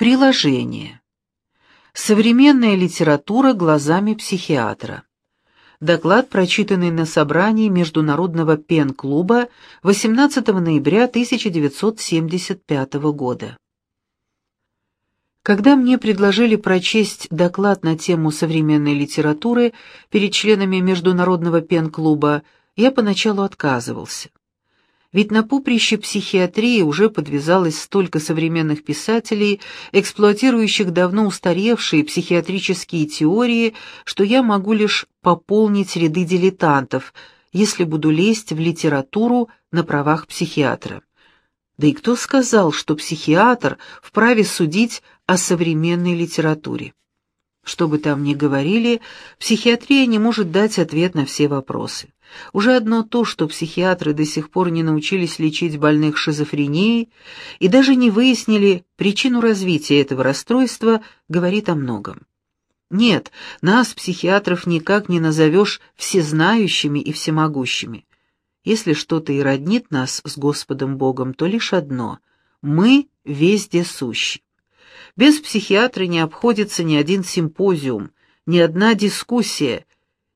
Приложение. Современная литература глазами психиатра. Доклад, прочитанный на собрании Международного пен-клуба 18 ноября 1975 года. Когда мне предложили прочесть доклад на тему современной литературы перед членами Международного пен-клуба, я поначалу отказывался. Ведь на поприще психиатрии уже подвязалось столько современных писателей, эксплуатирующих давно устаревшие психиатрические теории, что я могу лишь пополнить ряды дилетантов, если буду лезть в литературу на правах психиатра. Да и кто сказал, что психиатр вправе судить о современной литературе? Что бы там ни говорили, психиатрия не может дать ответ на все вопросы. Уже одно то, что психиатры до сих пор не научились лечить больных шизофренией и даже не выяснили причину развития этого расстройства, говорит о многом. Нет, нас, психиатров, никак не назовешь всезнающими и всемогущими. Если что-то и роднит нас с Господом Богом, то лишь одно — мы везде сущи. Без психиатра не обходится ни один симпозиум, ни одна дискуссия,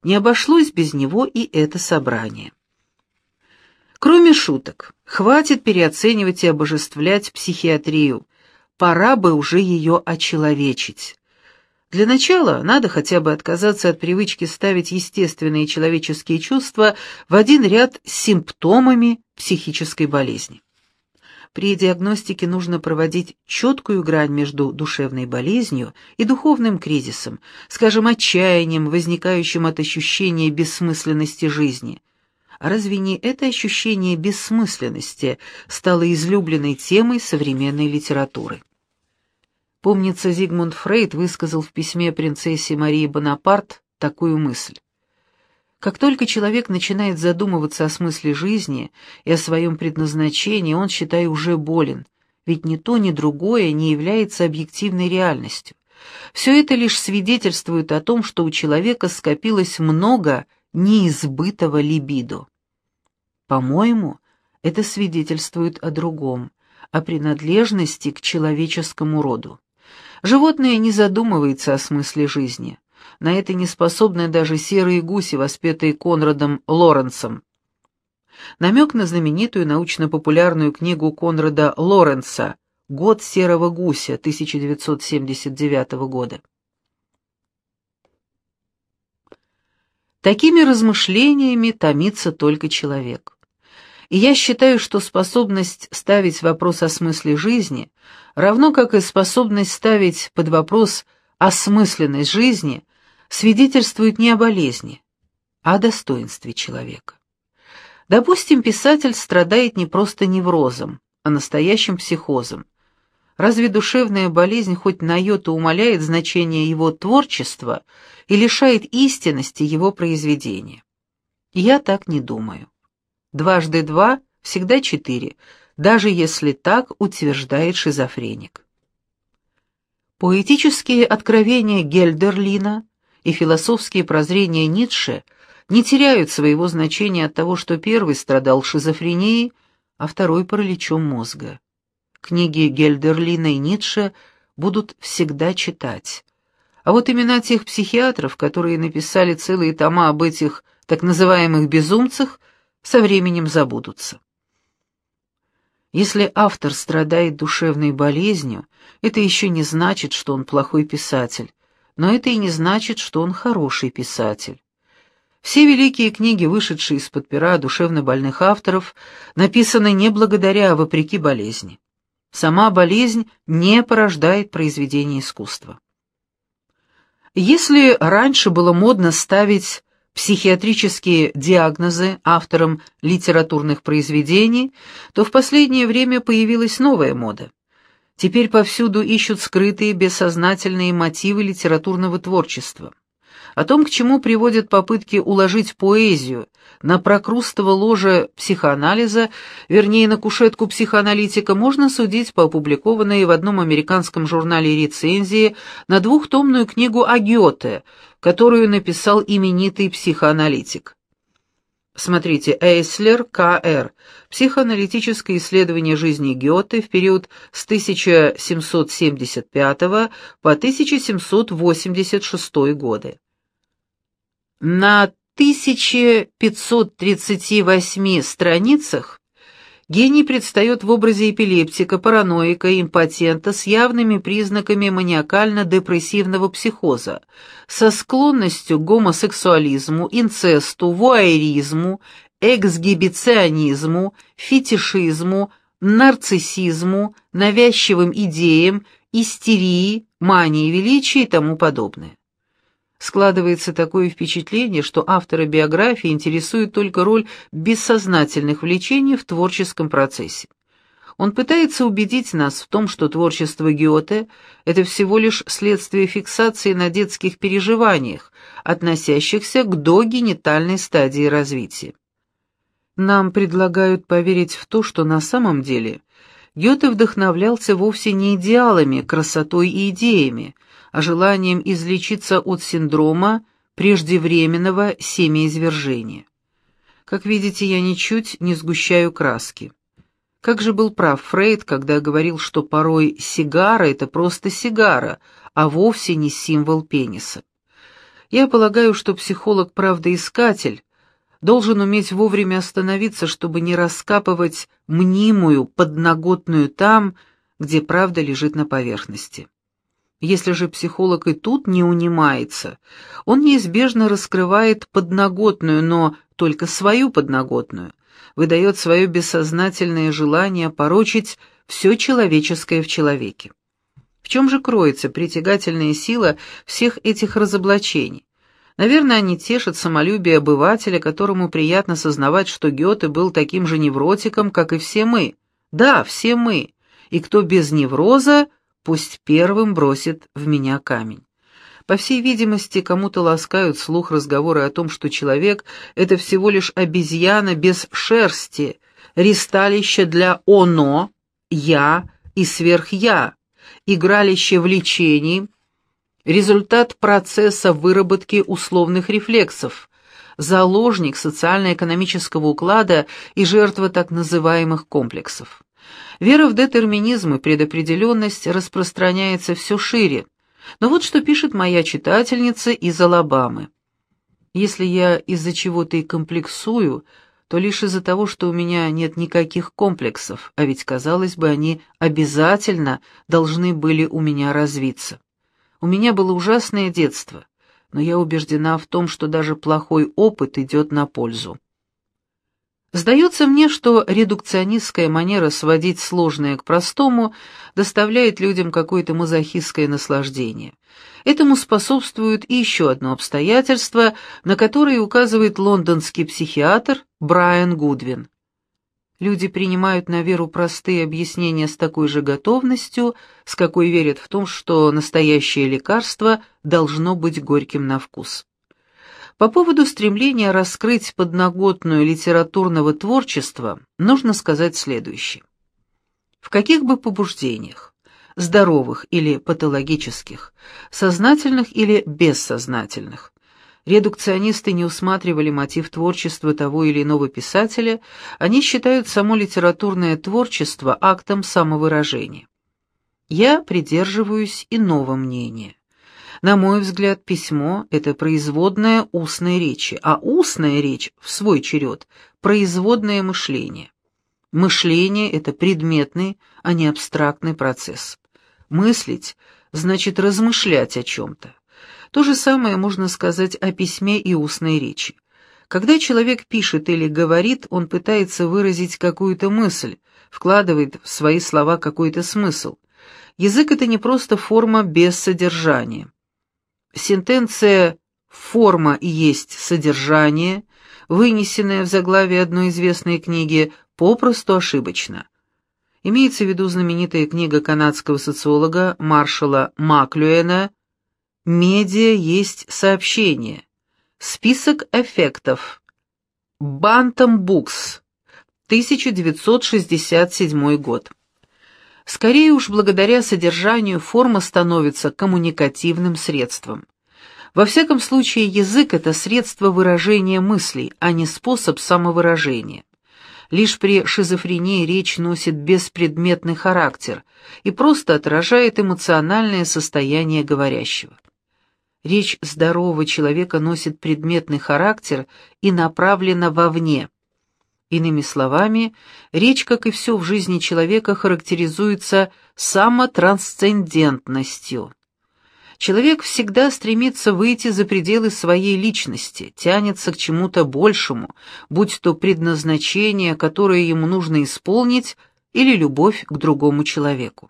не обошлось без него и это собрание. Кроме шуток, хватит переоценивать и обожествлять психиатрию, пора бы уже ее очеловечить. Для начала надо хотя бы отказаться от привычки ставить естественные человеческие чувства в один ряд с симптомами психической болезни. При диагностике нужно проводить четкую грань между душевной болезнью и духовным кризисом, скажем, отчаянием, возникающим от ощущения бессмысленности жизни. А разве не это ощущение бессмысленности стало излюбленной темой современной литературы? Помнится, Зигмунд Фрейд высказал в письме принцессе Марии Бонапарт такую мысль. Как только человек начинает задумываться о смысле жизни и о своем предназначении, он, считай, уже болен, ведь ни то, ни другое не является объективной реальностью. Все это лишь свидетельствует о том, что у человека скопилось много неизбытого либидо. По-моему, это свидетельствует о другом, о принадлежности к человеческому роду. Животное не задумывается о смысле жизни. На это не способны даже серые гуси, воспетые Конрадом Лоренцем. Намек на знаменитую научно-популярную книгу Конрада Лоренца «Год серого гуся» 1979 года. Такими размышлениями томится только человек. И я считаю, что способность ставить вопрос о смысле жизни, равно как и способность ставить под вопрос осмысленность жизни, свидетельствует не о болезни, а о достоинстве человека. Допустим, писатель страдает не просто неврозом, а настоящим психозом. Разве душевная болезнь хоть на йоту умаляет значение его творчества и лишает истинности его произведения? Я так не думаю. Дважды два всегда четыре, даже если так утверждает шизофреник. Поэтические откровения Гельдерлина и философские прозрения Ницше не теряют своего значения от того, что первый страдал шизофренией, а второй параличом мозга. Книги Гельдерлина и Ницше будут всегда читать. А вот имена тех психиатров, которые написали целые тома об этих так называемых безумцах, со временем забудутся. Если автор страдает душевной болезнью, это еще не значит, что он плохой писатель, но это и не значит, что он хороший писатель. Все великие книги, вышедшие из-под пера душевнобольных авторов, написаны не благодаря, а вопреки болезни. Сама болезнь не порождает произведение искусства. Если раньше было модно ставить психиатрические диагнозы авторам литературных произведений, то в последнее время появилась новая мода. Теперь повсюду ищут скрытые бессознательные мотивы литературного творчества. О том, к чему приводят попытки уложить поэзию на прокрустово ложе психоанализа, вернее, на кушетку психоаналитика, можно судить по опубликованной в одном американском журнале рецензии на двухтомную книгу о которую написал именитый психоаналитик. Смотрите, Эйслер, К.Р. Психоаналитическое исследование жизни Гёте в период с 1775 по 1786 годы. На 1538 страницах гений предстает в образе эпилептика, параноика, импотента с явными признаками маниакально-депрессивного психоза, со склонностью к гомосексуализму, инцесту, вуайеризму, эксгибиционизму, фетишизму, нарциссизму, навязчивым идеям, истерии, мании величия и тому подобное. Складывается такое впечатление, что автора биографии интересует только роль бессознательных влечений в творческом процессе. Он пытается убедить нас в том, что творчество Гёте – это всего лишь следствие фиксации на детских переживаниях, относящихся к догенитальной стадии развития. Нам предлагают поверить в то, что на самом деле Гёте вдохновлялся вовсе не идеалами, красотой и идеями, желанием излечиться от синдрома преждевременного семяизвержения. Как видите, я ничуть не сгущаю краски. Как же был прав Фрейд, когда говорил, что порой сигара — это просто сигара, а вовсе не символ пениса. Я полагаю, что психолог-правдоискатель должен уметь вовремя остановиться, чтобы не раскапывать мнимую подноготную там, где правда лежит на поверхности. Если же психолог и тут не унимается, он неизбежно раскрывает подноготную, но только свою подноготную, выдает свое бессознательное желание порочить все человеческое в человеке. В чем же кроется притягательная сила всех этих разоблачений? Наверное, они тешат самолюбие обывателя, которому приятно сознавать, что Гёте был таким же невротиком, как и все мы. Да, все мы. И кто без невроза, пусть первым бросит в меня камень. По всей видимости, кому-то ласкают слух разговоры о том, что человек — это всего лишь обезьяна без шерсти, ристалище для «оно», «я» и «сверх-я», игралище влечений, результат процесса выработки условных рефлексов, заложник социально-экономического уклада и жертва так называемых комплексов. Вера в детерминизм и предопределенность распространяется все шире. Но вот что пишет моя читательница из Алабамы. «Если я из-за чего-то и комплексую, то лишь из-за того, что у меня нет никаких комплексов, а ведь, казалось бы, они обязательно должны были у меня развиться. У меня было ужасное детство, но я убеждена в том, что даже плохой опыт идет на пользу. Сдается мне, что редукционистская манера сводить сложное к простому доставляет людям какое-то мазохистское наслаждение. Этому способствует и еще одно обстоятельство, на которое указывает лондонский психиатр Брайан Гудвин. Люди принимают на веру простые объяснения с такой же готовностью, с какой верят в том, что настоящее лекарство должно быть горьким на вкус. По поводу стремления раскрыть подноготную литературного творчества нужно сказать следующее. В каких бы побуждениях, здоровых или патологических, сознательных или бессознательных, редукционисты не усматривали мотив творчества того или иного писателя, они считают само литературное творчество актом самовыражения. Я придерживаюсь иного мнения. На мой взгляд, письмо — это производная устной речи, а устная речь, в свой черед, производное мышление. Мышление — это предметный, а не абстрактный процесс. Мыслить — значит размышлять о чем-то. То же самое можно сказать о письме и устной речи. Когда человек пишет или говорит, он пытается выразить какую-то мысль, вкладывает в свои слова какой-то смысл. Язык — это не просто форма без содержания. Сентенция «форма есть содержание», вынесенная в заглавие одной известной книги, попросту ошибочна. Имеется в виду знаменитая книга канадского социолога Маршала Маклюэна «Медиа есть сообщение». Список эффектов. Бантам Букс. 1967 год. Скорее уж благодаря содержанию форма становится коммуникативным средством. Во всяком случае, язык — это средство выражения мыслей, а не способ самовыражения. Лишь при шизофрении речь носит беспредметный характер и просто отражает эмоциональное состояние говорящего. Речь здорового человека носит предметный характер и направлена вовне. Иными словами, речь, как и все в жизни человека, характеризуется самотрансцендентностью. Человек всегда стремится выйти за пределы своей личности, тянется к чему-то большему, будь то предназначение, которое ему нужно исполнить, или любовь к другому человеку.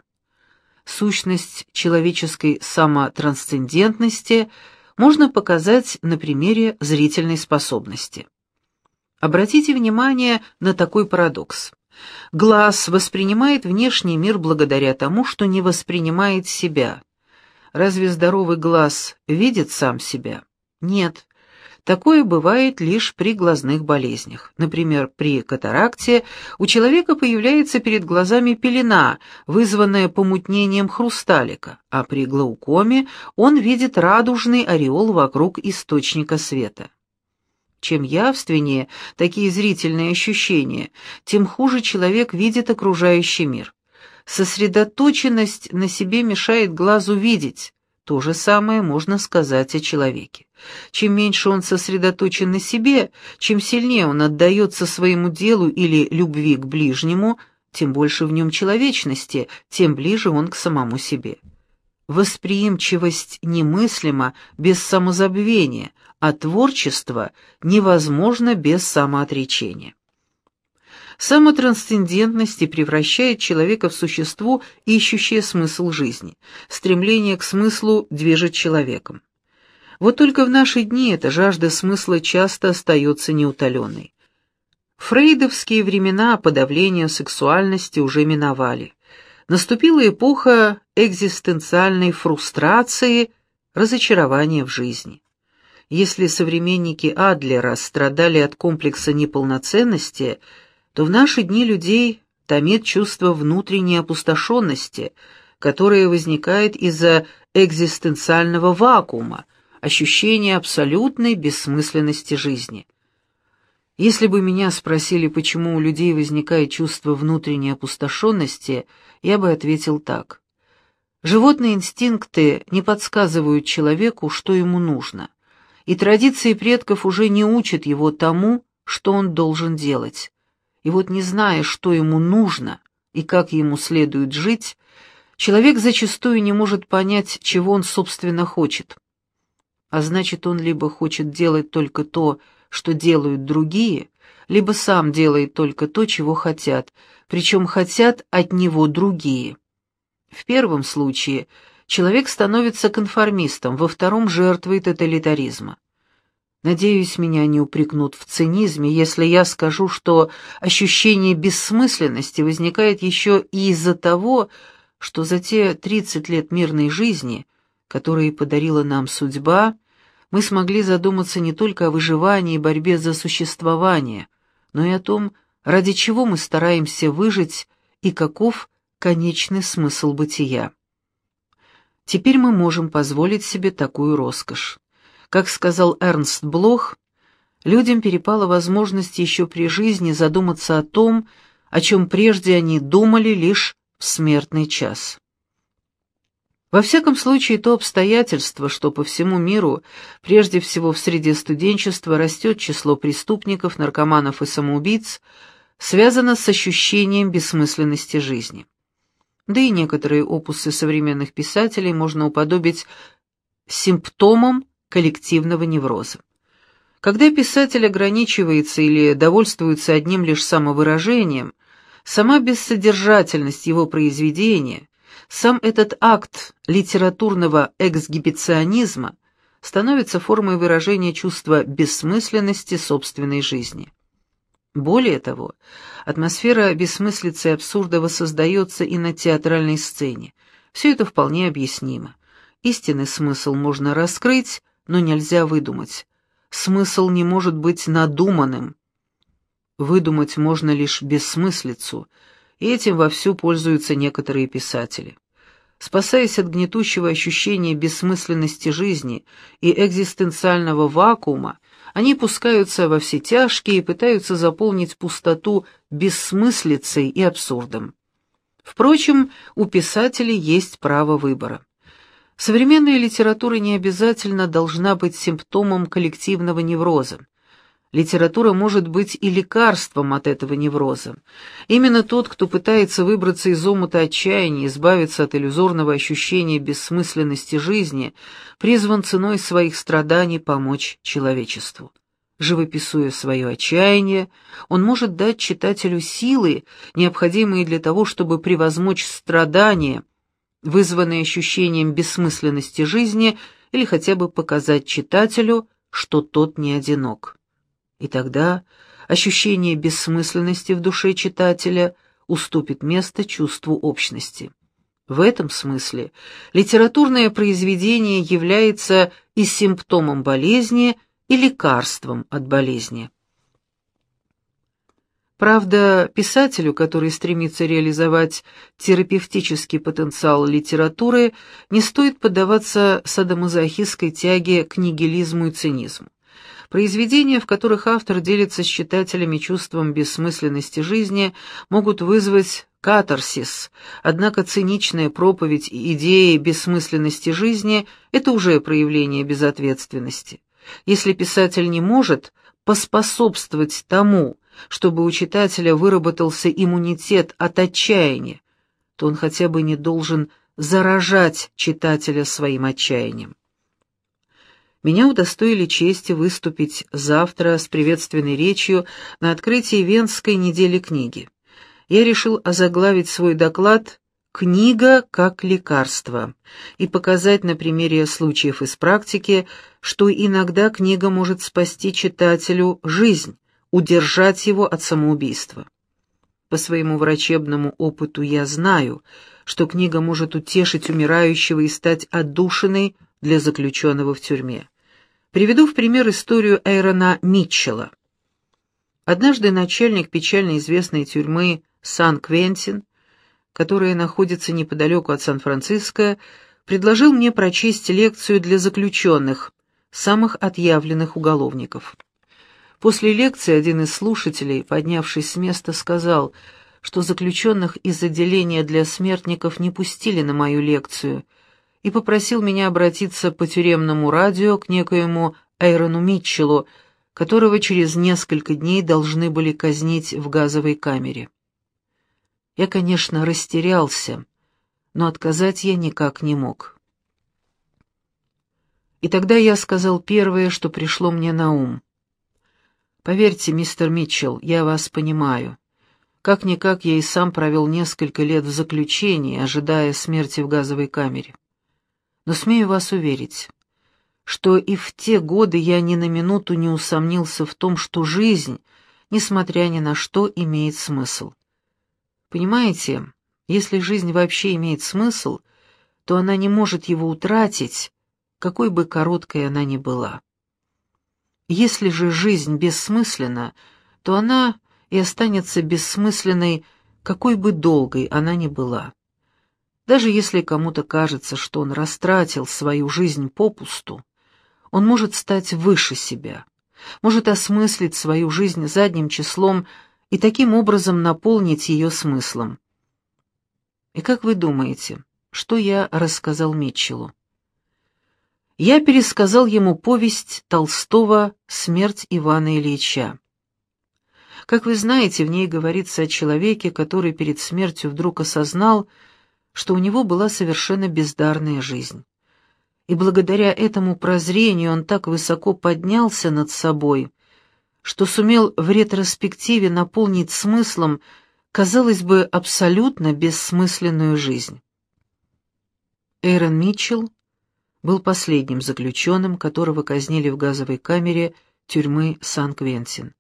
Сущность человеческой самотрансцендентности можно показать на примере зрительной способности. Обратите внимание на такой парадокс. Глаз воспринимает внешний мир благодаря тому, что не воспринимает себя – Разве здоровый глаз видит сам себя? Нет. Такое бывает лишь при глазных болезнях. Например, при катаракте у человека появляется перед глазами пелена, вызванная помутнением хрусталика, а при глаукоме он видит радужный ореол вокруг источника света. Чем явственнее такие зрительные ощущения, тем хуже человек видит окружающий мир. Сосредоточенность на себе мешает глазу видеть. То же самое можно сказать о человеке. Чем меньше он сосредоточен на себе, чем сильнее он отдается своему делу или любви к ближнему, тем больше в нем человечности, тем ближе он к самому себе. Восприимчивость немыслима без самозабвения, а творчество невозможно без самоотречения. Самотрансцендентность превращает человека в существо, ищущее смысл жизни. Стремление к смыслу движет человеком. Вот только в наши дни эта жажда смысла часто остается неутоленной. Фрейдовские времена подавления сексуальности уже миновали. Наступила эпоха экзистенциальной фрустрации, разочарования в жизни. Если современники Адлера страдали от комплекса неполноценности – то в наши дни людей томит чувство внутренней опустошенности, которое возникает из-за экзистенциального вакуума, ощущения абсолютной бессмысленности жизни. Если бы меня спросили, почему у людей возникает чувство внутренней опустошенности, я бы ответил так. Животные инстинкты не подсказывают человеку, что ему нужно, и традиции предков уже не учат его тому, что он должен делать. И вот не зная, что ему нужно и как ему следует жить, человек зачастую не может понять, чего он собственно хочет. А значит, он либо хочет делать только то, что делают другие, либо сам делает только то, чего хотят, причем хотят от него другие. В первом случае человек становится конформистом, во втором – жертвой тоталитаризма. Надеюсь, меня не упрекнут в цинизме, если я скажу, что ощущение бессмысленности возникает еще и из-за того, что за те 30 лет мирной жизни, которые подарила нам судьба, мы смогли задуматься не только о выживании и борьбе за существование, но и о том, ради чего мы стараемся выжить и каков конечный смысл бытия. Теперь мы можем позволить себе такую роскошь. Как сказал Эрнст Блох, людям перепала возможность еще при жизни задуматься о том, о чем прежде они думали лишь в смертный час. Во всяком случае, то обстоятельство, что по всему миру, прежде всего в среде студенчества, растет число преступников, наркоманов и самоубийц, связано с ощущением бессмысленности жизни. Да и некоторые опусы современных писателей можно уподобить симптомам коллективного невроза. Когда писатель ограничивается или довольствуется одним лишь самовыражением, сама бессодержательность его произведения, сам этот акт литературного эксгибиционизма становится формой выражения чувства бессмысленности собственной жизни. Более того, атмосфера бессмыслицы и абсурда воссоздается и на театральной сцене. Все это вполне объяснимо. Истинный смысл можно раскрыть, но нельзя выдумать. Смысл не может быть надуманным. Выдумать можно лишь бессмыслицу, и этим вовсю пользуются некоторые писатели. Спасаясь от гнетущего ощущения бессмысленности жизни и экзистенциального вакуума, они пускаются во все тяжкие и пытаются заполнить пустоту бессмыслицей и абсурдом. Впрочем, у писателей есть право выбора. Современная литература не обязательно должна быть симптомом коллективного невроза. Литература может быть и лекарством от этого невроза. Именно тот, кто пытается выбраться из омута отчаяния, избавиться от иллюзорного ощущения бессмысленности жизни, призван ценой своих страданий помочь человечеству. Живописуя свое отчаяние, он может дать читателю силы, необходимые для того, чтобы превозмочь страдания, вызванные ощущением бессмысленности жизни, или хотя бы показать читателю, что тот не одинок. И тогда ощущение бессмысленности в душе читателя уступит место чувству общности. В этом смысле литературное произведение является и симптомом болезни, и лекарством от болезни. Правда, писателю, который стремится реализовать терапевтический потенциал литературы, не стоит поддаваться садомазохистской тяге к нигилизму и цинизму. Произведения, в которых автор делится с читателями чувством бессмысленности жизни, могут вызвать катарсис, однако циничная проповедь идеи бессмысленности жизни – это уже проявление безответственности. Если писатель не может поспособствовать тому, чтобы у читателя выработался иммунитет от отчаяния, то он хотя бы не должен заражать читателя своим отчаянием. Меня удостоили чести выступить завтра с приветственной речью на открытии Венской недели книги. Я решил озаглавить свой доклад «Книга как лекарство» и показать на примере случаев из практики, что иногда книга может спасти читателю жизнь, удержать его от самоубийства. По своему врачебному опыту я знаю, что книга может утешить умирающего и стать отдушиной для заключенного в тюрьме. Приведу в пример историю Эйрона Митчелла. Однажды начальник печально известной тюрьмы Сан-Квентин, которая находится неподалеку от Сан-Франциско, предложил мне прочесть лекцию для заключенных, самых отъявленных уголовников. После лекции один из слушателей, поднявшись с места, сказал, что заключенных из отделения для смертников не пустили на мою лекцию – и попросил меня обратиться по тюремному радио к некоему Эйрону Митчеллу, которого через несколько дней должны были казнить в газовой камере. Я, конечно, растерялся, но отказать я никак не мог. И тогда я сказал первое, что пришло мне на ум. «Поверьте, мистер Митчелл, я вас понимаю. Как-никак я и сам провел несколько лет в заключении, ожидая смерти в газовой камере но смею вас уверить, что и в те годы я ни на минуту не усомнился в том, что жизнь, несмотря ни на что, имеет смысл. Понимаете, если жизнь вообще имеет смысл, то она не может его утратить, какой бы короткой она ни была. Если же жизнь бессмысленна, то она и останется бессмысленной, какой бы долгой она ни была. Даже если кому-то кажется, что он растратил свою жизнь попусту, он может стать выше себя, может осмыслить свою жизнь задним числом и таким образом наполнить ее смыслом. И как вы думаете, что я рассказал Митчеллу? Я пересказал ему повесть Толстого «Смерть Ивана Ильича». Как вы знаете, в ней говорится о человеке, который перед смертью вдруг осознал, что у него была совершенно бездарная жизнь. И благодаря этому прозрению он так высоко поднялся над собой, что сумел в ретроспективе наполнить смыслом, казалось бы, абсолютно бессмысленную жизнь. Эйрон Митчелл был последним заключенным, которого казнили в газовой камере тюрьмы Сан-Квентин.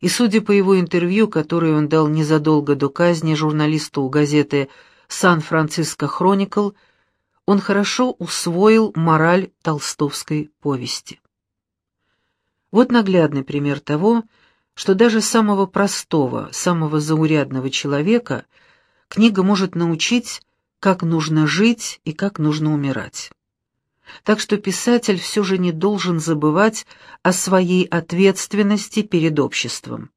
И судя по его интервью, которое он дал незадолго до казни журналисту газеты «Связь», «Сан-Франциско Хроникл», он хорошо усвоил мораль толстовской повести. Вот наглядный пример того, что даже самого простого, самого заурядного человека книга может научить, как нужно жить и как нужно умирать. Так что писатель все же не должен забывать о своей ответственности перед обществом.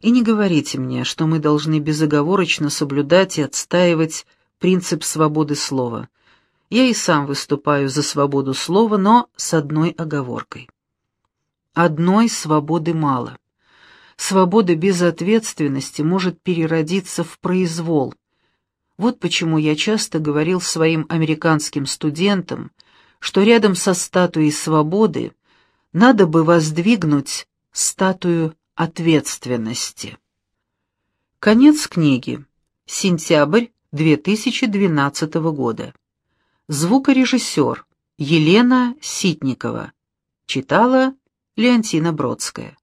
И не говорите мне, что мы должны безоговорочно соблюдать и отстаивать принцип свободы слова. Я и сам выступаю за свободу слова, но с одной оговоркой. Одной свободы мало. Свобода без ответственности может переродиться в произвол. Вот почему я часто говорил своим американским студентам, что рядом со статуей свободы надо бы воздвигнуть статую ответственности. Конец книги. Сентябрь 2012 года. Звукорежиссер Елена Ситникова. Читала Леонтина Бродская.